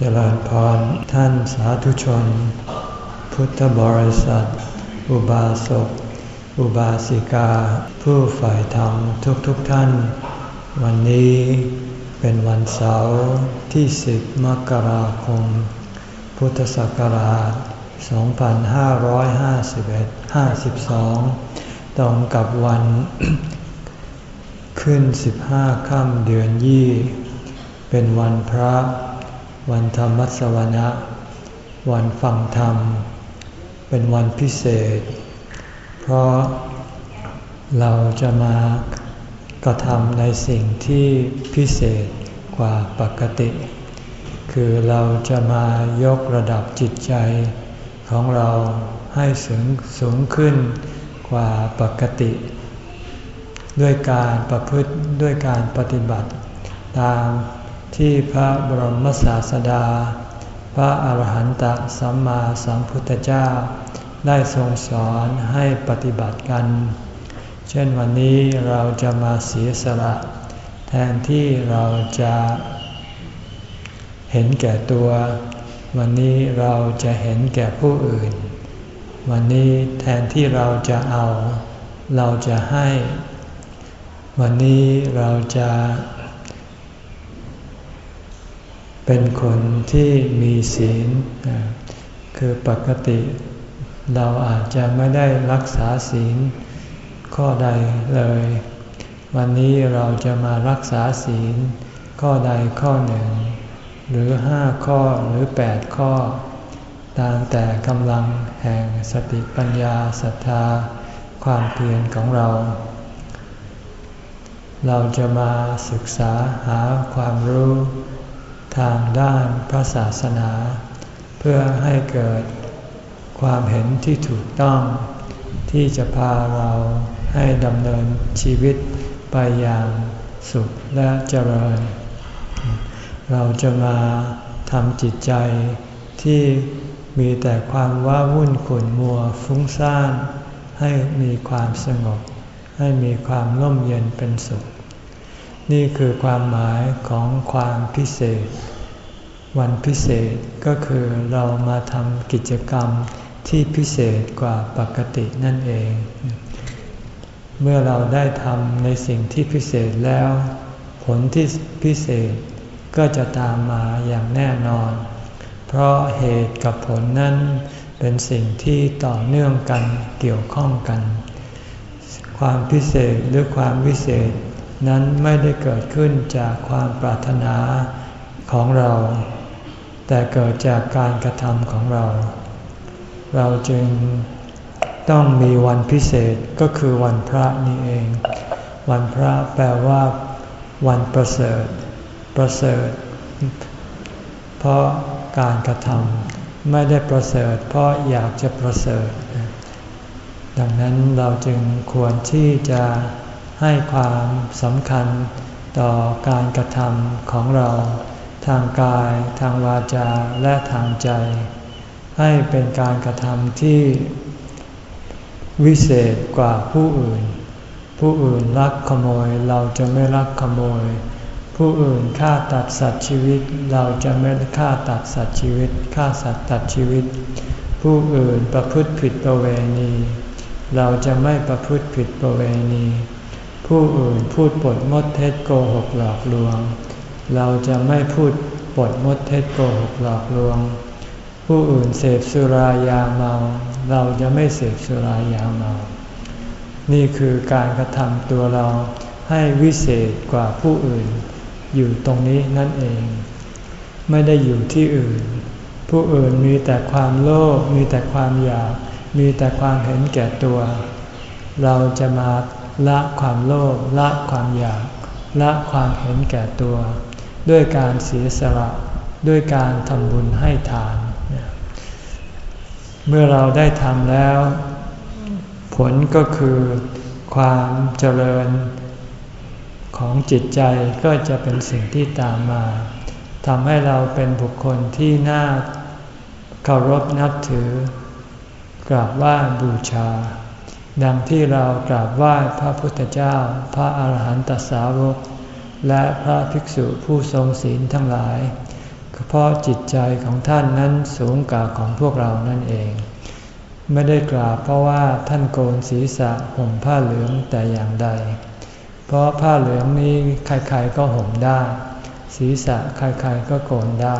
เจริญพรท่านสาธุชน พุทธบริษัท อุบาสก อุบาสิกา ผู้ฝ่ายธรรมทุกๆทท่าน วันนี้เป็นวันเสาร์ที่ 10 มกราคม พุทธศักราช 2551 52 ตรงกับวัน ขึ้น 15 ค่ำเดือนยี่ เป็นวันพระ วันธรรมสวนะ วันฟังธรรม เป็นวันพิเศษ เพราะเราจะมากระทำในสิ่งที่พิเศษกว่าปกติ คือเราจะมายกระดับจิตใจของเราให้สูงสูงขึ้นกว่าปกติ ด้วยการประพฤติด้วยการปฏิบัติ ตาม ที่พระบรมศาสดา พระอาหารหันตสัมมาสัมพุทธเจ้า ได้ทรงสอนให้ปฏิบัติกัน เช่นวันนี้เราจะมาเสียสละ แทนที่เราจะเห็นแก่ตัว วันนี้เราจะเห็นแก่ผู้อื่น วันนี้แทนที่เราจะเอา เราจะให้ วันนี้เราจะ เป็นคนที่มีศีล คือปกติเราอาจจะไม่ได้รักษาศีลข้อใดเลย วันนี้เราจะมารักษาศีล ข้อใดข้อหนึ่ง หรือห้าข้อหรือแปดข้อ ตามแต่กำลังแห่งสติปัญญาศรัทธา ความเพียรของเรา เราจะมาศึกษาหาความรู้ ทางด้านพระศาสนา เพื่อให้เกิดความเห็นที่ถูกต้อง ที่จะพาเราให้ดำเนินชีวิตไปอย่างสุขและเจริญ เราจะมาทำจิตใจที่มีแต่ความว้าวุ่นขุ่นมัวฟุ้งซ่าน ให้มีความสงบ ให้มีความร่มเย็นเป็นสุข นี่คือความหมายของความพิเศษ วันพิเศษก็คือเรามาทำกิจกรรมที่พิเศษกว่าปกตินั่นเอง เมื่อเราได้ทำในสิ่งที่พิเศษแล้ว ผลที่พิเศษก็จะตามมาอย่างแน่นอน เพราะเหตุกับผลนั้นเป็นสิ่งที่ต่อเนื่องกันเกี่ยวข้องกัน ความพิเศษหรือความวิเศษ นั้นไม่ได้เกิดขึ้นจากความปรารถนาของเรา แต่เกิดจากการกระทำของเรา เราจึงต้องมีวันพิเศษก็คือวันพระนี่เอง วันพระแปลว่า วันประเสริฐ ประเสริฐ เพราะการกระทำไม่ได้ประเสริฐ เพราะอยากจะประเสริฐ ดังนั้นเราจึงควรที่จะ ให้ความสำคัญต่อการกระทำของเรา ทางกาย ทางวาจาและทางใจ ให้เป็นการกระทำที่ วิเศษกว่าผู้อื่น ผู้อื่นรักขโมยเราจะไม่รักขโมย ผู้อื่นฆ่าตัดสัตว์ชีวิต เราจะไม่ฆ่าตัดสัตว์ชีวิตฆ่าสัตว์ตัดชีวิต ผู้อื่นประพฤติผิดประเวณี เราจะไม่ประพฤติผิดประเวณี ผู้อื่นพูดปดมดเท็จโกหกหลอกลวง เราจะไม่พูดปดมดเท็จโกหกหลอกลวง ผู้อื่นเสพสุรายาเมา เราจะไม่เสพสุรายาเมา นี่คือการกระทำตัวเราให้วิเศษกว่าผู้อื่น อยู่ตรงนี้นั่นเอง ไม่ได้อยู่ที่อื่น ผู้อื่นมีแต่ความโลภมีแต่ความอยาก มีแต่ความเห็นแก่ตัว เราจะมา ละความโลภละความอยาก ละความเห็นแก่ตัว ด้วยการเสียสละด้วยการทำบุญให้ทาน เมื่อเราได้ทำแล้ว ผลก็คือความเจริญของจิตใจก็จะเป็นสิ่งที่ตามมาทำให้เราเป็นบุคคลที่น่าเคารพนับถือกราบไหว้บูชา ดังที่เรากราบไหว้พระพุทธเจ้า พระอาหารหันตสาวก และพระภิกษุผู้ทรงศีลทั้งหลาย เพราะจิตใจของท่านนั้นสูงกว่าของพวกเรานั่นเอง ไม่ได้กราบเพราะว่าท่านโกนศีรษะห่มผ้าเหลืองแต่อย่างใด เพราะผ้าเหลืองนี้ใครๆก็ห่มได้ ศีรษะใครๆก็โกนได้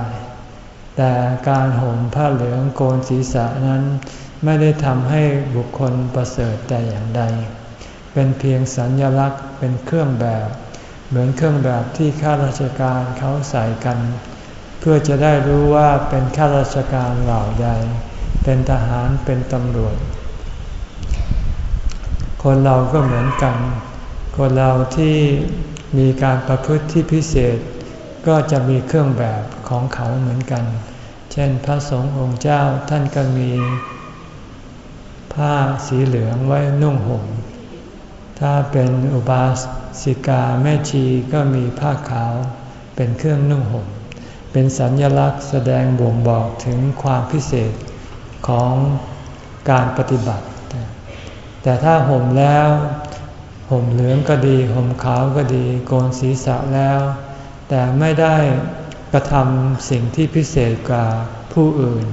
แต่การห่มผ้าเหลืองโกนศีรษะนั้น ไม่ได้ทำให้บุคคลประเสริฐแต่อย่างใด เป็นเพียงสัญญลักษณ์เป็นเครื่องแบบ เหมือนเครื่องแบบที่ข้าราชการเขาใส่กัน เพื่อจะได้รู้ว่าเป็นข้าราชการเหล่าใด เป็นทหารเป็นตำรวจ คนเราก็เหมือนกัน คนเราที่มีการประพฤติที่พิเศษ ก็จะมีเครื่องแบบของเขาเหมือนกัน เช่นพระสงฆ์องค์เจ้าท่านก็มี ผ้าสีเหลืองไว้นุ่งห่ม ถ้าเป็นอุบาสิกาแม่ชีก็มีผ้าขาวเป็นเครื่องนุ่งห่ม เป็นสัญญลักษณ์แสดงบ่งบอกถึงความพิเศษของการปฏิบัติ แต่ถ้าห่มแล้วห่มเหลืองก็ดีห่มขาวก็ดีโกนศีรษะแล้ว แต่ไม่ได้กระทำสิ่งที่พิเศษกว่าผู้อื่น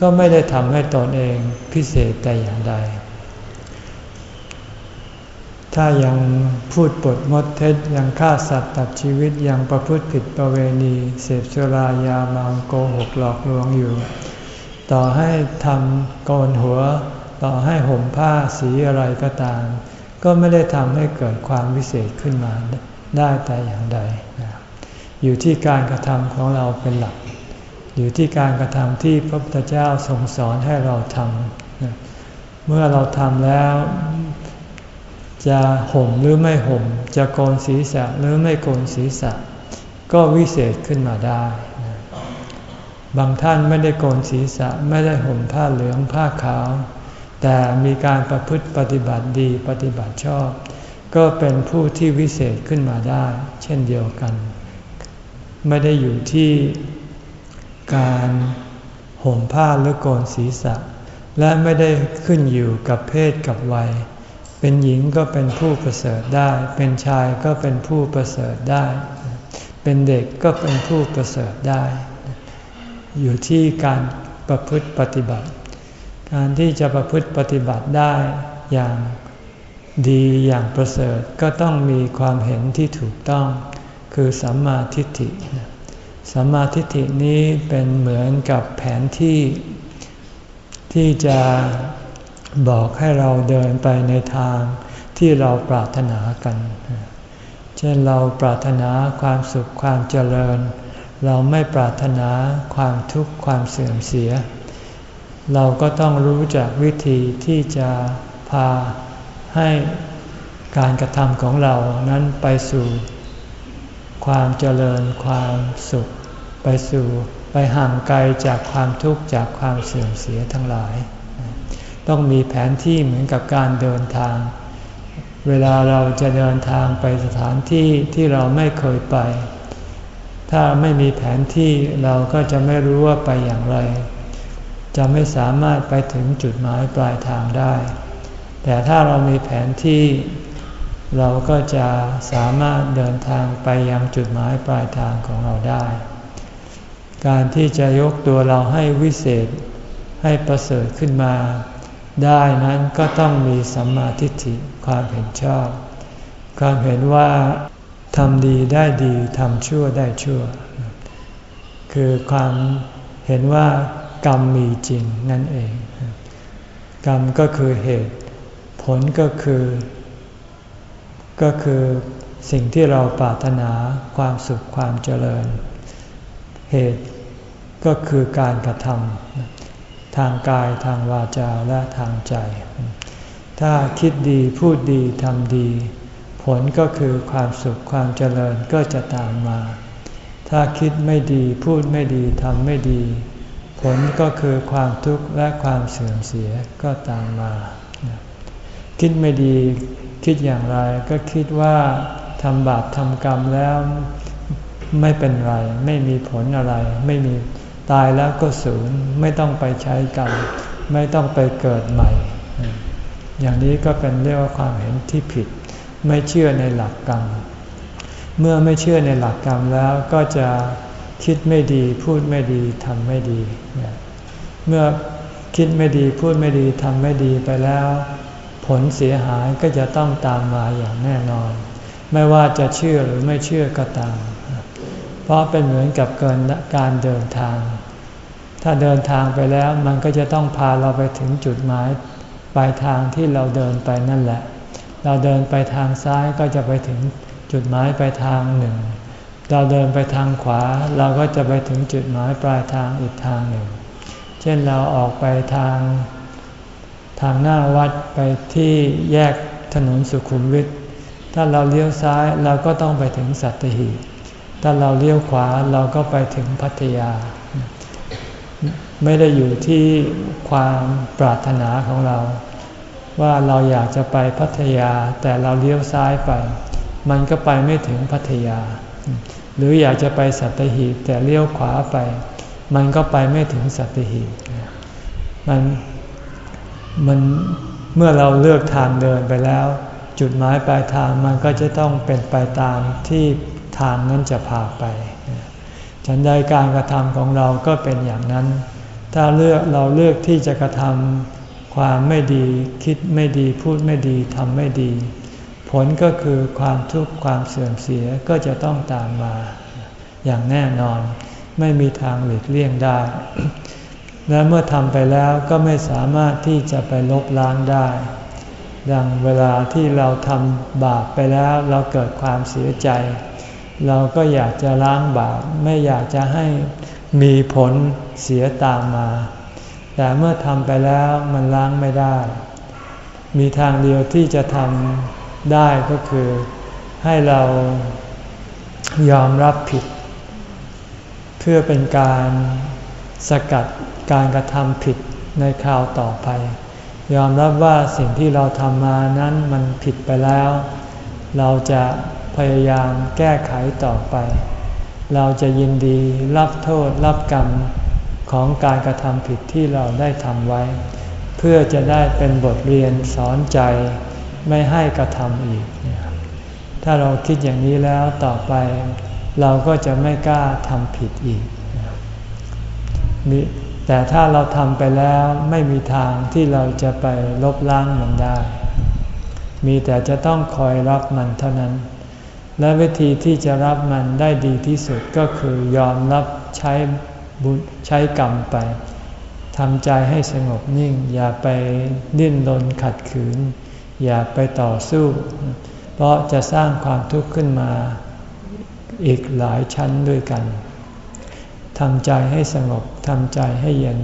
ก็ไม่ได้ทำให้ตนเองพิเศษแต่อย่างใด ถ้ายังพูดปดมดเท็จยังฆ่าสัตว์ตัดชีวิตยังประพฤติผิดประเวณี เสพสุรายาเมาโกหกหลอกลวงอยู่ ต่อให้ทำโกนหัว ต่อให้ห่มผ้าสีอะไรก็ตาม ก็ไม่ได้ทำให้เกิดความวิเศษขึ้นมาได้แต่อย่างใด อยู่ที่การกระทำของเราเป็นหลัก อยู่ที่การกระทำที่พระพุทธเจ้าทรงสอนให้เราทำเมื่อเราทำแล้ว จะห่มหรือไม่ห่ม จะโกนศีรษะหรือไม่โกนศีรษะ ก็วิเศษขึ้นมาได้ บางท่านไม่ได้โกนศีรษะไม่ได้ห่มผ้าเหลืองผ้าขาว แต่มีการประพฤติปฏิบัติดีปฏิบัติชอบ ก็เป็นผู้ที่วิเศษขึ้นมาได้ เช่นเดียวกัน ไม่ได้อยู่ที่ การห่มผ้าหรือโกนศีรษะ และไม่ได้ขึ้นอยู่กับเพศกับวัย เป็นหญิงก็เป็นผู้ประเสริฐได้ เป็นชายก็เป็นผู้ประเสริฐได้ เป็นเด็กก็เป็นผู้ประเสริฐได้ อยู่ที่การประพฤติปฏิบัติ การที่จะประพฤติปฏิบัติได้อย่างดีอย่างประเสริฐก็ต้องมีความเห็นที่ถูกต้อง คือสัมมาทิฏฐิ สัมมาทิฏฐินี้เป็นเหมือนกับแผนที่ที่จะบอกให้เราเดินไปในทางที่เราปรารถนากัน เช่นเราปรารถนาความสุขความเจริญ เราไม่ปรารถนาความทุกข์ความเสื่อมเสีย เราก็ต้องรู้จักวิธีที่จะพาให้การกระทำของเรานั้นไปสู่ความเจริญความสุข ไปสู่ไปห่างไกลจากความทุกข์จากความเสื่อมเสียทั้งหลาย ต้องมีแผนที่เหมือนกับการเดินทาง เวลาเราจะเดินทางไปสถานที่ที่เราไม่เคยไป ถ้าไม่มีแผนที่เราก็จะไม่รู้ว่าไปอย่างไร จะไม่สามารถไปถึงจุดหมายปลายทางได้ แต่ถ้าเรามีแผนที่เราก็จะสามารถเดินทางไปยังจุดหมายปลายทางของเราได้ การที่จะยกตัวเราให้วิเศษให้ประเสริฐขึ้นมา ได้นั้นก็ต้องมีสัมมาทิฏฐิความเห็นชอบ ความเห็นว่าทำดีได้ดีทำชั่วได้ชั่ว คือความเห็นว่ากรรมมีจริงนั่นเอง กรรมก็คือเหตุ ผลก็คือ ก็คือสิ่งที่เราปรารถนาความสุขความเจริญ เหตุก็คือการกระทำทางกายทางวาจาและทางใจ ถ้าคิดดีพูดดีทำดี ผลก็คือความสุขความเจริญก็จะตามมา ถ้าคิดไม่ดีพูดไม่ดีทำไม่ดี ผลก็คือความทุกข์และความเสื่อมเสียก็ตามมา คิดไม่ดีคิดอย่างไรก็คิดว่าทำบาปทำกรรมแล้ว ไม่เป็นไร ไม่มีผลอะไร ไม่มีตายแล้วก็ศูนย์ไม่ต้องไปใช้กรรมไม่ต้องไปเกิดใหม่ อย่างนี้ก็เป็นเรียกว่าความเห็นที่ผิด ไม่เชื่อในหลักกรรม เมื่อไม่เชื่อในหลักกรรมแล้วก็จะคิดไม่ดีพูดไม่ดีทำไม่ดี เมื่อคิดไม่ดีพูดไม่ดีทำไม่ดีไปแล้ว ผลเสียหายก็จะต้องตามมาอย่างแน่นอน ไม่ว่าจะเชื่อหรือไม่เชื่อก็ตาม เพราะเป็นเหมือนกับเกินการเดินทาง ถ้าเดินทางไปแล้วมันก็จะต้องพาเราไปถึงจุดหมายปลายทางที่เราเดินไปนั่นแหละ เราเดินไปทางซ้ายก็จะไปถึงจุดหมายปลายทางหนึ่ง เราเดินไปทางขวาเราก็จะไปถึงจุดหมายปลายทางอีกทางหนึ่ง เช่นเราออกไปทางทางหน้าวัดไปที่แยกถนนสุขุมวิทถ้าเราเลี้ยวซ้ายเราก็ต้องไปถึงสัตหีบ ถ้าเราเลี้ยวขวาเราก็ไปถึงพัทยา ไม่ได้อยู่ที่ความปรารถนาของเรา ว่าเราอยากจะไปพัทยาแต่เราเลี้ยวซ้ายไป มันก็ไปไม่ถึงพัทยา หรืออยากจะไปสัตหีบแต่เลี้ยวขวาไป มันก็ไปไม่ถึงสัตหีบมันมันเมื่อเราเลือกทางเดินไปแล้ว จุดหมายปลายทางมันก็จะต้องเป็นไปตามที่ ทางนั้นจะพาไป ฉันใดการกระทำของเราก็เป็นอย่างนั้น ถ้าเลือกเราเลือกที่จะกระทำความไม่ดีคิดไม่ดีพูดไม่ดีทำไม่ดี ผลก็คือความทุกข์ความเสื่อมเสียก็จะต้องตามมา อย่างแน่นอนไม่มีทางหลีกเลี่ยงได้ และเมื่อทำไปแล้วก็ไม่สามารถที่จะไปลบล้างได้ ดังเวลาที่เราทำบาปไปแล้วเราเกิดความเสียใจ เราก็อยากจะล้างบาปไม่อยากจะให้มีผลเสียตามมา แต่เมื่อทำไปแล้วมันล้างไม่ได้ มีทางเดียวที่จะทำได้ก็คือให้เรายอมรับผิด เพื่อเป็นการสกัดการกระทำผิดในคราวต่อไป ยอมรับว่าสิ่งที่เราทำมานั้นมันผิดไปแล้ว เราจะ พยายามแก้ไขต่อไป เราจะยินดีรับโทษรับกรรมของการกระทำผิดที่เราได้ทำไว้ เพื่อจะได้เป็นบทเรียนสอนใจไม่ให้กระทำอีก ถ้าเราคิดอย่างนี้แล้วต่อไป เราก็จะไม่กล้าทำผิดอีก แต่ถ้าเราทำไปแล้วไม่มีทางที่เราจะไปลบล้างมันได้ มีแต่จะต้องคอยรับมันเท่านั้น และวิธีที่จะรับมันได้ดีที่สุดก็คือยอมรับใช้บุญใช้กรรมไปทำใจให้สงบนิ่ง อย่าไปดิ้นรนขัดขืน อย่าไปต่อสู้ เพราะจะสร้างความทุกข์ขึ้นมาอีกหลายชั้นด้วยกันทำใจให้สงบทำใจให้เย็น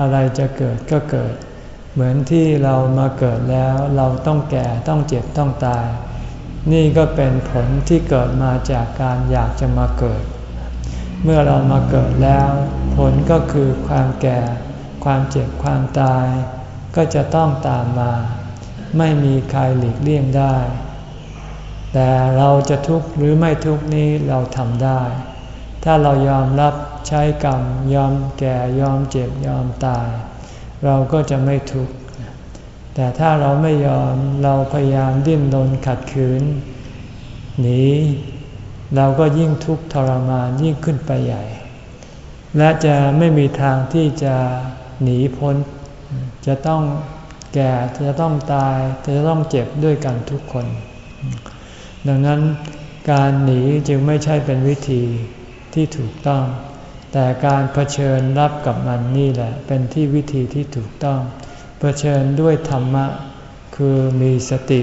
อะไรจะเกิดก็เกิด เหมือนที่เรามาเกิดแล้ว เราต้องแก่ต้องเจ็บต้องตาย นี่ก็เป็นผลที่เกิดมาจากการอยากจะมาเกิด เมื่อเรามาเกิดแล้ว ผลก็คือความแก่ ความเจ็บความตาย ก็จะต้องตามมา ไม่มีใครหลีกเลี่ยงได้ แต่เราจะทุกข์หรือไม่ทุกข์นี้เราทำได้ ถ้าเรายอมรับใช้กรรม ยอมแก่ยอมเจ็บยอมตาย เราก็จะไม่ทุกข์ แต่ถ้าเราไม่ยอมเราพยายามดิ้นรนขัดขืนหนีเราก็ยิ่งทุกข์ทรมานยิ่งขึ้นไปใหญ่ และจะไม่มีทางที่จะหนีพ้น จะต้องแก่จะต้องตายจะต้องเจ็บด้วยกันทุกคน ดังนั้นการหนีจึงไม่ใช่เป็นวิธีที่ถูกต้อง แต่การเผชิญรับกับมันนี่แหละ เป็นที่วิธีที่ถูกต้อง เผชิญด้วยธรรมะ คือมีสติ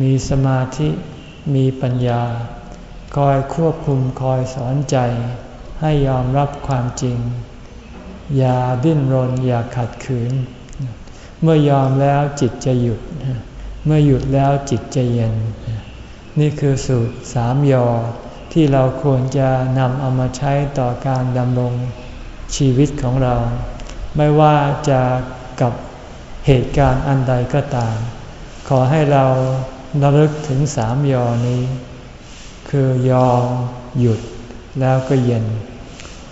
มีสมาธิ มีปัญญา คอยควบคุมคอยสอนใจ ให้ยอมรับความจริง อย่าดิ้นรนอย่าขัดขืน เมื่อยอมแล้วจิตจะหยุด เมื่อหยุดแล้วจิตจะเย็น นี่คือสูตรสามยอที่เราควรจะนำเอามาใช้ต่อการดำรงชีวิตของเรา ไม่ว่าจะกับ เหตุการณ์อันใดก็ตาม ขอให้เราระลึกถึงสามยอนี้ คือยอหยุดแล้วก็เย็น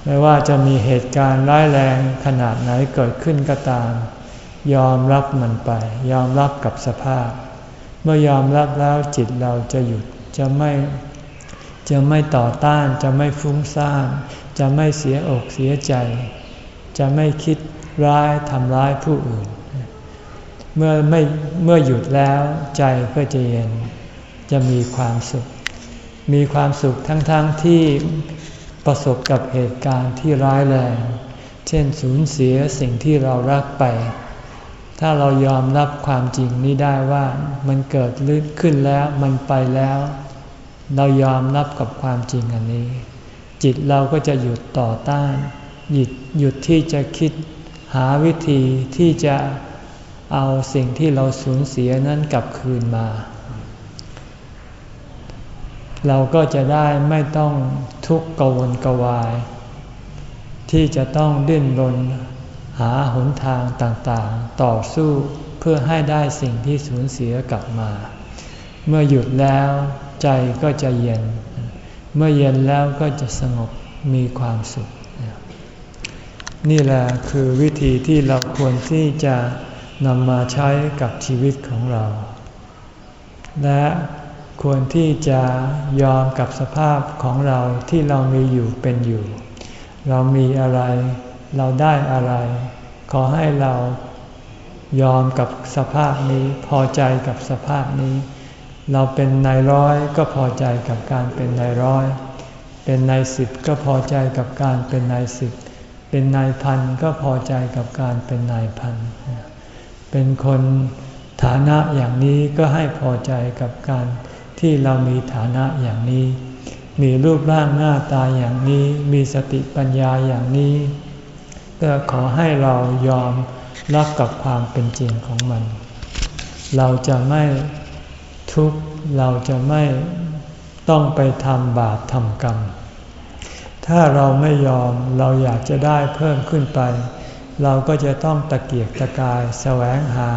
ไม่ว่าจะมีเหตุการณ์ร้ายแรงขนาดไหนเกิดขึ้นก็ตาม ยอมรับมันไป ยอมรับกับสภาพ เมื่อยอมรับแล้วจิตเราจะหยุดจะไม่ จะไม่ต่อต้านจะไม่ฟุ้งซ่าน จะไม่เสียอกเสียใจ จะไม่คิดร้ายทำร้ายผู้อื่น เมื่อไม่เมื่อหยุดแล้วใจก็จะเย็นจะมีความสุข มีความสุขทั้งๆทที่ประสบกับเหตุการณ์ที่ร้ายแรง เช่นสูญเสียสิ่งที่เรารักไป ถ้าเรายอมรับความจริงนี้ได้ว่ามันเกิดลึกขึ้นแล้วมันไปแล้ว เรายอมรับกับความจริงอันนี้ จิตเราก็จะหยุดต่อต้าน หยุดหยุดที่จะคิดหาวิธีที่จะ เอาสิ่งที่เราสูญเสียนั้นกลับคืนมา เราก็จะได้ไม่ต้องทุกข์กวนกวาย ที่จะต้องดิ้นรนหาหนทางต่างๆ ต่อสู้เพื่อให้ได้สิ่งที่สูญเสียกลับมา เมื่อหยุดแล้วใจก็จะเย็น เมื่อเย็นแล้วก็จะสงบมีความสุข นี่แหละคือวิธีที่เราควรที่จะ นำมาใช้กับชีวิตของเรา และควรที่จะยอมกับสภาพของเราที่เรามีอยู่เป็นอยู่ เรามีอะไร เราได้อะไร ขอให้เรายอมกับสภาพนี้พอใจกับสภาพนี้ เราเป็นนายร้อยก็พอใจกับการเป็นนายร้อย เป็นนายสิบก็พอใจกับการเป็นนายสิบ เป็นนายพันก็พอใจกับการเป็นนายพัน เป็นคนฐานะอย่างนี้ก็ให้พอใจกับการที่เรามีฐานะอย่างนี้ มีรูปร่างหน้าตาอย่างนี้ มีสติปัญญาอย่างนี้ ก็ขอให้เรายอมรับกับความเป็นจริงของมัน เราจะไม่ทุกข์เราจะไม่ต้องไปทำบาปทำกรรม ถ้าเราไม่ยอมเราอยากจะได้เพิ่มขึ้นไป เราก็จะต้องตะเกียกตะกายแสวงหา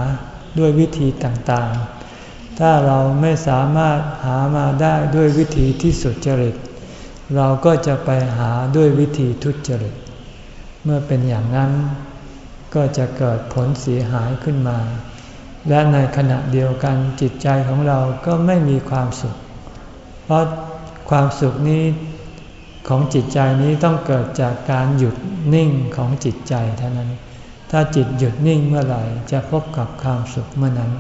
ด้วยวิธีต่างๆ ถ้าเราไม่สามารถหามาได้ด้วยวิธีที่สุจริต เราก็จะไปหาด้วยวิธีทุจริต เมื่อเป็นอย่างนั้น ก็จะเกิดผลเสียหายขึ้นมา และในขณะเดียวกันจิตใจของเราก็ไม่มีความสุข เพราะความสุขนี้ ของจิตใจนี้ต้องเกิดจากการหยุดนิ่งของจิตใจเท่านั้น ถ้าจิตหยุดนิ่งเมื่อไหร่จะพบกับความสุขเมื่อนั้น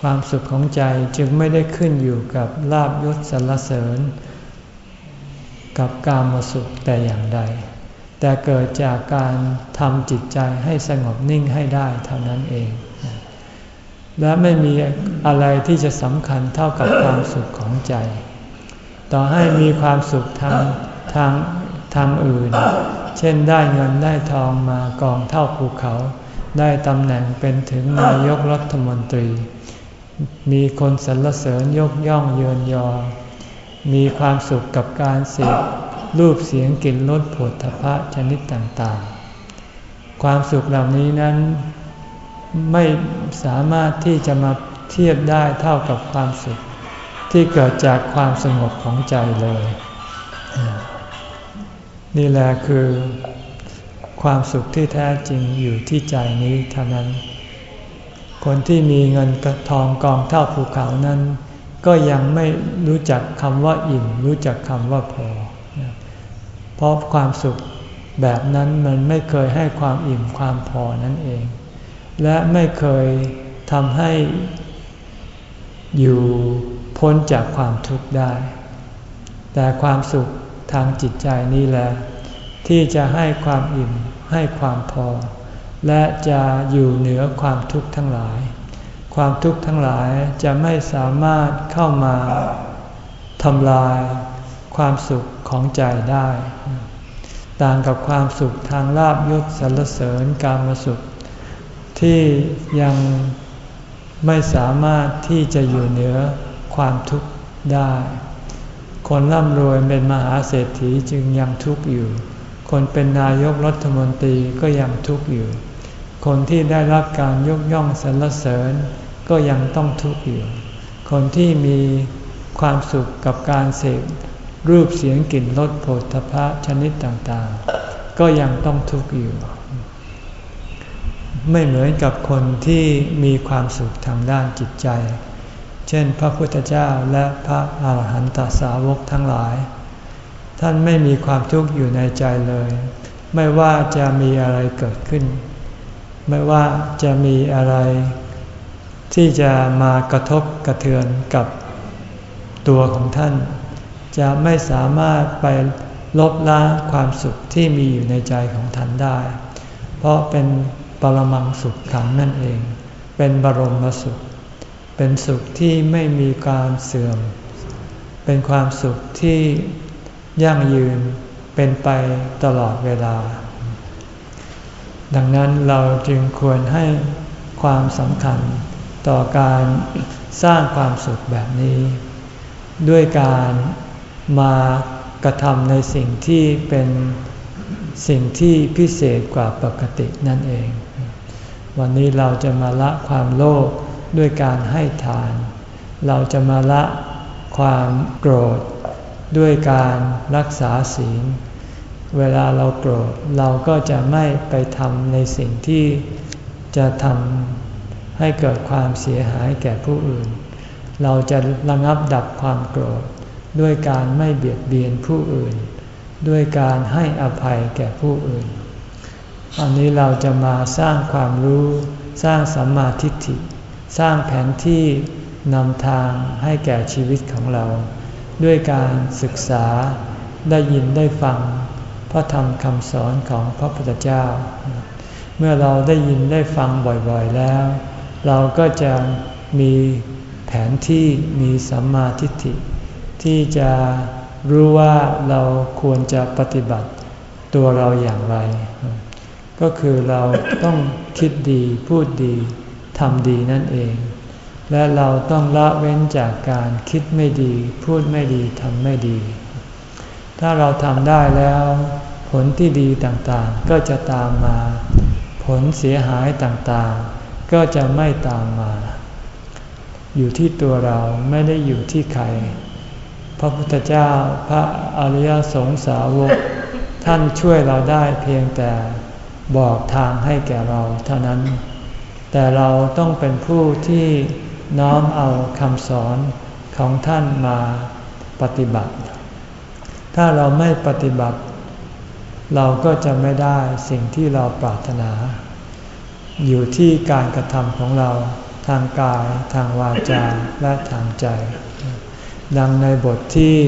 ความสุขของใจจึงไม่ได้ขึ้นอยู่กับลาบยศสรรเสริญ กับการมาสุขแต่อย่างใด แต่เกิดจากการทำจิตใจให้สงบนิ่งให้ได้เท่านั้นเอง และไม่มีอะไรที่จะสำคัญเท่ากับความสุขของใจต่อให้มีความสุขทาง ทางทางอื่น เช่นได้เงินได้ทองมากองเท่าภูเขา ได้ตำแหน่งเป็นถึงนายกรัฐมนตรี มีคนสรรเสริญยกย่องเยินยอ มีความสุขกับการเสพรูปเสียงกลิ่นรสผลทพะชนิดต่างๆ ความสุขเหล่านี้นั้นไม่สามารถที่จะมาเทียบได้เท่ากับความสุขที่เกิดจากความสงบของใจเลย นี่แหละคือ ความสุขที่แท้จริงอยู่ที่ใจนี้เท่านั้น คนที่มีเงินทองกองเท่าภูเขานั้น ก็ยังไม่รู้จักคำว่าอิ่ม รู้จักคำว่าพอ เพราะความสุขแบบนั้นมันไม่เคยให้ความอิ่มความพอนั่นเอง และไม่เคยทำให้อยู่พ้นจากความทุกข์ได้ แต่ความสุข ทางจิตใจนี่แหละที่จะให้ความอิ่มให้ความพอ และจะอยู่เหนือความทุกข์ทั้งหลาย ความทุกข์ทั้งหลายจะไม่สามารถเข้ามาทำลายความสุขของใจได้ ต่างกับความสุขทางลาบยศสรรเสริญการมสุข ที่ยังไม่สามารถที่จะอยู่เหนือความทุกข์ได้ คนร่ำรวยเป็นมหาเศรษฐีจึงยังทุกข์อยู่ คนเป็นนายกรัฐมนตรีก็ยังทุกข์อยู่ คนที่ได้รับการยกย่องสรรเสริญก็ยังต้องทุกข์อยู่ คนที่มีความสุขกับการเสพรูปเสียงกลิ่นรสโผฏฐพะชนิดต่างๆ ก็ยังต้องทุกข์อยู่ ไม่เหมือนกับคนที่มีความสุขทางด้านจิตใจ เช่น พระพุทธเจ้าและพระอาหารหันตสาวกทั้งหลาย ท่านไม่มีความทุกข์อยู่ในใจเลย ไม่ว่าจะมีอะไรเกิดขึ้น ไม่ว่าจะมีอะไร ที่จะมากระทบกระเทือนกับตัวของท่าน จะไม่สามารถไปลบล้างความสุขที่มีอยู่ในใจของท่านได้ เพราะเป็นปรมังสุขขังนั่นเอง เป็นบรมสุข เป็นสุขที่ไม่มีการเสื่อม เป็นความสุขที่ยั่งยืนเป็นไปตลอดเวลา ดังนั้นเราจึงควรให้ความสำคัญต่อการสร้างความสุขแบบนี้ ด้วยการมากระทำในสิ่งที่เป็นสิ่งที่พิเศษกว่าปกตินั่นเอง วันนี้เราจะมาละความโลภ ด้วยการให้ทาน เราจะมาละความโกรธ ด้วยการรักษาศีล เวลาเราโกรธเราก็จะไม่ไปทำในสิ่งที่จะทำให้เกิดความเสียหายแก่ผู้อื่น เราจะระงับดับความโกรธ ด้วยการไม่เบียดเบียนผู้อื่น ด้วยการให้อภัยแก่ผู้อื่นอันนี้เราจะมาสร้างความรู้สร้างสัมมาทิฏฐิ สร้างแผนที่นำทางให้แก่ชีวิตของเรา ด้วยการศึกษาได้ยินได้ฟัง พระธรรมคำสอนของพระพุทธเจ้า เมื่อเราได้ยินได้ฟังบ่อยๆแล้ว เราก็จะมีแผนที่มีสัมมาทิฏฐิ ที่จะรู้ว่าเราควรจะปฏิบัติตัวเราอย่างไร ก็คือเราต้องคิดดีพูดดี ทำดีนั่นเอง และเราต้องละเว้นจากการคิดไม่ดี พูดไม่ดีทำไม่ดี ถ้าเราทำได้แล้ว ผลที่ดีต่างๆ ก็จะตามมา ผลเสียหายต่างๆ ก็จะไม่ตามมา อยู่ที่ตัวเราไม่ได้อยู่ที่ใคร พระพุทธเจ้าพระอริยสงสาวกท่านช่วยเราได้เพียงแต่บอกทางให้แก่เราเท่านั้น แต่เราต้องเป็นผู้ที่น้อมเอาคำสอนของท่านมาปฏิบัติ ถ้าเราไม่ปฏิบัติ เราก็จะไม่ได้สิ่งที่เราปรารถนา อยู่ที่การกระทำของเราทางกายทางวาจาและทางใจ ดังในบทที่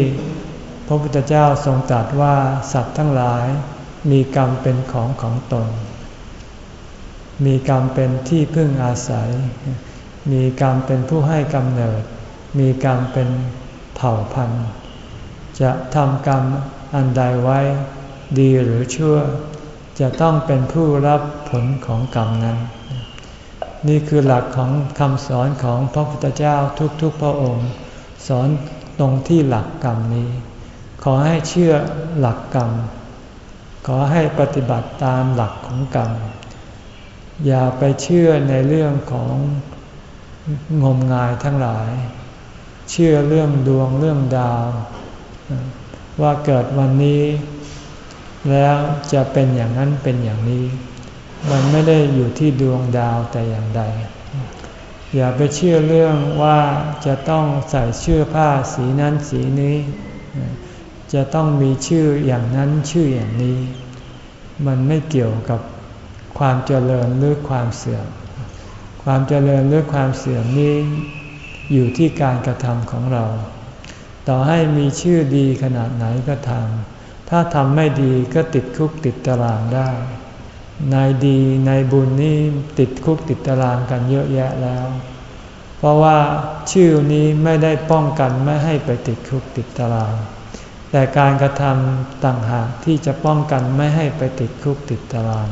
พระพุทธเจ้าทรงตรัสว่าสัตว์ทั้งหลายมีกรรมเป็นของของตน มีกรรมเป็นที่พึ่งอาศัย มีกรรมเป็นผู้ให้กำเนิด มีกรรมเป็นเผ่าพันธุ์ จะทำกรรมอันใดไว้ ดีหรือชั่ว จะต้องเป็นผู้รับผลของกรรมนั้น นี่คือหลักของคำสอนของพระพุทธเจ้าทุกๆพระองค์ สอนตรงที่หลักกรรมนี้ ขอให้เชื่อหลักกรรม ขอให้ปฏิบัติตามหลักของกรรม อย่าไปเชื่อในเรื่องของงมงายทั้งหลาย เชื่อเรื่องดวงเรื่องดาว ว่าเกิดวันนี้ แล้วจะเป็นอย่างนั้นเป็นอย่างนี้ มันไม่ได้อยู่ที่ดวงดาวแต่อย่างใด อย่าไปเชื่อเรื่องว่าจะต้องใส่เชื่อผ้าสีนั้นสีนี้ จะต้องมีชื่ออย่างนั้นชื่ออย่างนี้ มันไม่เกี่ยวกับ ความเจริญหรือความเสื่อม ความเจริญหรือความเสื่อมนี้อยู่ที่การกระทำของเรา ต่อให้มีชื่อดีขนาดไหนก็ทำถ้าทำไม่ดีก็ติดคุกติดตารางได้ นายดีนายบุญนี่ติดคุกติดตารางกันเยอะแยะแล้ว เพราะว่าชื่อนี้ไม่ได้ป้องกันไม่ให้ไปติดคุกติดตาราง แต่การกระทำต่างหากที่จะป้องกันไม่ให้ไปติดคุกติดตาราง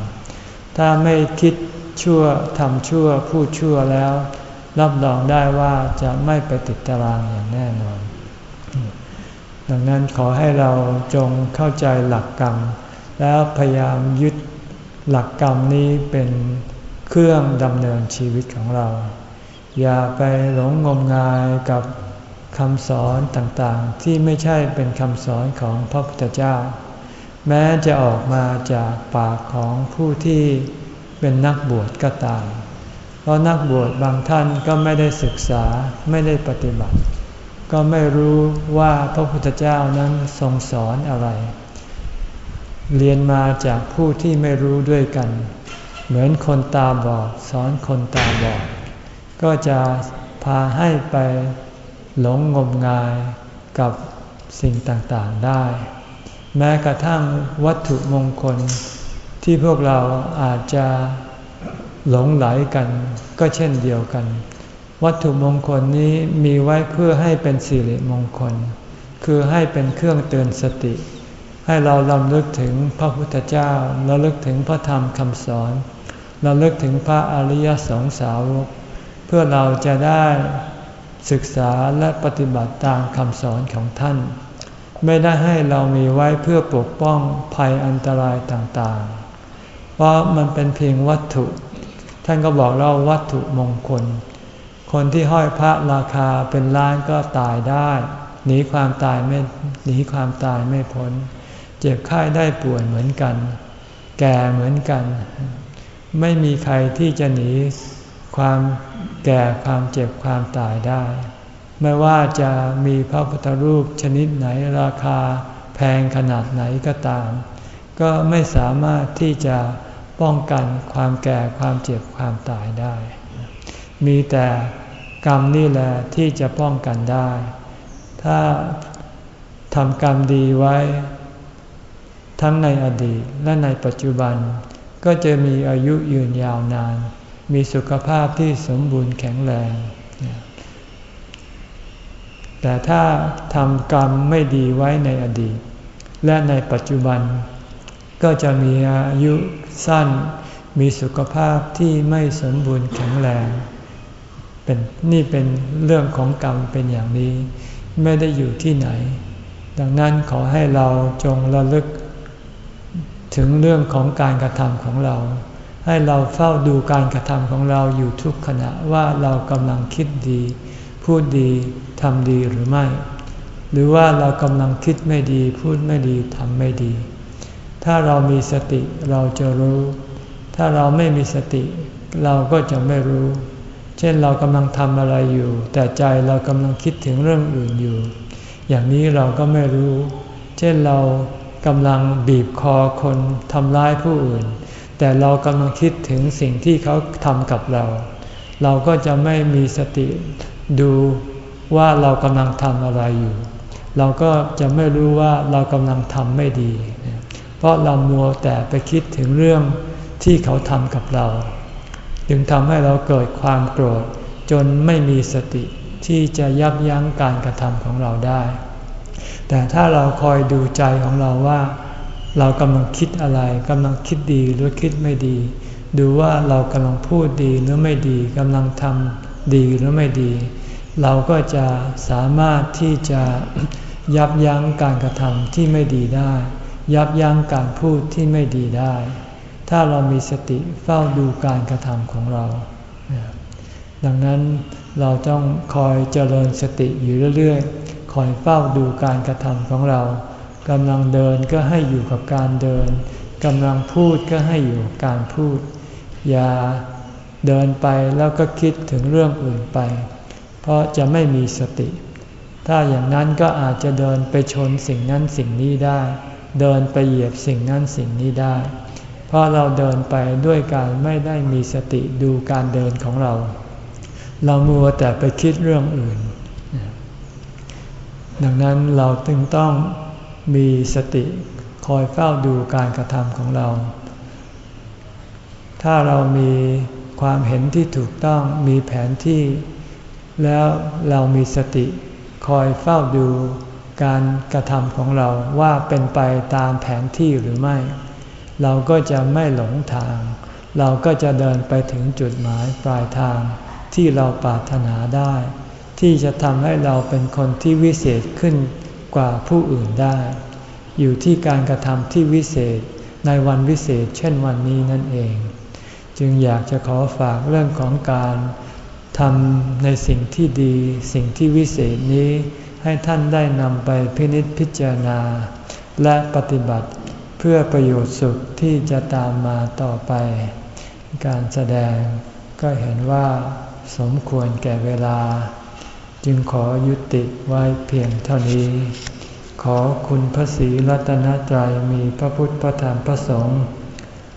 ถ้าไม่คิดชั่วทำชั่วพูดชั่วแล้ว รับรองได้ว่าจะไม่ไปติดตารางอย่างแน่นอน ดังนั้นขอให้เราจงเข้าใจหลักกรรม แล้วพยายามยึดหลักกรรมนี้เป็นเครื่องดำเนินชีวิตของเรา อย่าไปหลงงมงายกับคำสอนต่างๆ ที่ไม่ใช่เป็นคำสอนของพระพุทธเจ้า แม้จะออกมาจากปากของผู้ที่เป็นนักบวชก็ตาม เพราะนักบวชบางท่านก็ไม่ได้ศึกษาไม่ได้ปฏิบัติ ก็ไม่รู้ว่าพระพุทธเจ้านั้นทรงสอนอะไร เรียนมาจากผู้ที่ไม่รู้ด้วยกัน เหมือนคนตาบอดสอนคนตาบอด ก็จะพาให้ไปหลงงมงายกับสิ่งต่างๆได้ แม้กระทั่งวัตถุมงคล ที่พวกเราอาจจะหลงไหลกัน ก็เช่นเดียวกัน วัตถุมงคลนี้มีไว้เพื่อให้เป็นสิริมงคล คือให้เป็นเครื่องเตือนสติ ให้เราลำลึกถึงพระพุทธเจ้าระลึกถึงพระธรรมคำสอนระลึกถึงพระอริยสงสาวก เพื่อเราจะได้ศึกษาและปฏิบัติตามคำสอนของท่าน ไม่ได้ให้เรามีไว้เพื่อปกป้องภัยอันตรายต่างๆ เพราะมันเป็นเพียงวัตถุ ท่านก็บอกเราวัตถุมงคล คนที่ห้อยพระราคาเป็นล้านก็ตายได้ หนีความตายไม่หนีความตายไม่พ้น เจ็บไข้ได้ป่วยเหมือนกัน แก่เหมือนกัน ไม่มีใครที่จะหนีความแก่ความเจ็บความตายได้ ไม่ว่าจะมีพระพุทธรูปชนิดไหนราคาแพงขนาดไหนก็ตาม ก็ไม่สามารถที่จะป้องกันความแก่ความเจ็บความตายได้ มีแต่กรรมนี่แหละที่จะป้องกันได้ ถ้าทำกรรมดีไว้ ทั้งในอดีตและในปัจจุบัน ก็จะมีอายุยืนยาวนาน มีสุขภาพที่สมบูรณ์แข็งแรง แต่ถ้าทำกรรมไม่ดีไว้ในอดีต และในปัจจุบัน ก็จะมีอายุสั้น มีสุขภาพที่ไม่สมบูรณ์แข็งแรงเป็นนี่เป็นเรื่องของกรรมเป็นอย่างนี้ ไม่ได้อยู่ที่ไหน ดังนั้นขอให้เราจงระลึก ถึงเรื่องของการกระทำของเรา ให้เราเฝ้าดูการกระทำของเราอยู่ทุกขณะว่าเรากำลังคิดดี พูดดีทำดีหรือไม่ หรือว่าเรากำลังคิดไม่ดี พูดไม่ดีทำไม่ดี ถ้าเรามีสติเราจะรู้ ถ้าเราไม่มีสติ เราก็จะไม่รู้ เช่นเรากำลังทำอะไรอยู่ แต่ใจเรากำลังคิดถึงเรื่องอื่นอยู่ อย่างนี้เราก็ไม่รู้ เช่นเรากำลังบีบคอคนทำร้ายผู้อื่น แต่เรากำลังคิดถึงสิ่งที่เขาทำกับเรา เราก็จะไม่มีสติ ดูว่าเรากำลังทำอะไรอยู่ เราก็จะไม่รู้ว่าเรากำลังทำไม่ดี เพราะเรามัวแต่ไปคิดถึงเรื่องที่เขาทำกับเรา จึงทำให้เราเกิดความโกรธ จนไม่มีสติที่จะยับยั้งการกระทำของเราได้ แต่ถ้าเราคอยดูใจของเราว่า เรากำลังคิดอะไรกำลังคิดดีหรือคิดไม่ดี ดูว่าเรากำลังพูดดีหรือไม่ดีกำลังทำ ดีหรือไม่ดี เราก็จะสามารถที่จะยับยั้งการกระทำที่ไม่ดีได้ ยับยั้งการพูดที่ไม่ดีได้ ถ้าเรามีสติเฝ้าดูการกระทำของเรา ดังนั้นเราต้องคอยเจริญสติอยู่เรื่อยๆ คอยเฝ้าดูการกระทำของเรากำลังเดินก็ให้อยู่กับการเดินกำลังพูดก็ให้อยู่กับการพูด อย่า เดินไปแล้วก็คิดถึงเรื่องอื่นไป เพราะจะไม่มีสติ ถ้าอย่างนั้นก็อาจจะเดินไปชนสิ่งนั้นสิ่งนี้ได้ เดินไปเหยียบสิ่งนั้นสิ่งนี้ได้ เพราะเราเดินไปด้วยการไม่ได้มีสติดูการเดินของเรา เรามัวแต่ไปคิดเรื่องอื่น ดังนั้นเราจึงต้องมีสติคอยเฝ้าดูการกระทำของเรา ถ้าเรามี ความเห็นที่ถูกต้องมีแผนที่ แล้วเรามีสติคอยเฝ้าดูการกระทำของเราว่าเป็นไปตามแผนที่หรือไม่ เราก็จะไม่หลงทาง เราก็จะเดินไปถึงจุดหมายปลายทางที่เราปรารถนาได้ ที่จะทำให้เราเป็นคนที่วิเศษขึ้นกว่าผู้อื่นได้ อยู่ที่การกระทำที่วิเศษในวันวิเศษเช่นวันนี้นั่นเอง จึงอยากจะขอฝากเรื่องของการทำในสิ่งที่ดี สิ่งที่วิเศษนี้ให้ท่านได้นำไปพินิจพิจารณา และปฏิบัติเพื่อประโยชน์สุขที่จะตามมาต่อไป การแสดงก็เห็นว่าสมควรแก่เวลา จึงขอยุติไว้เพียงเท่านี้ ขอคุณพระศรีรัตนตรัยมีพระพุทธพระธรรมพระสงฆ์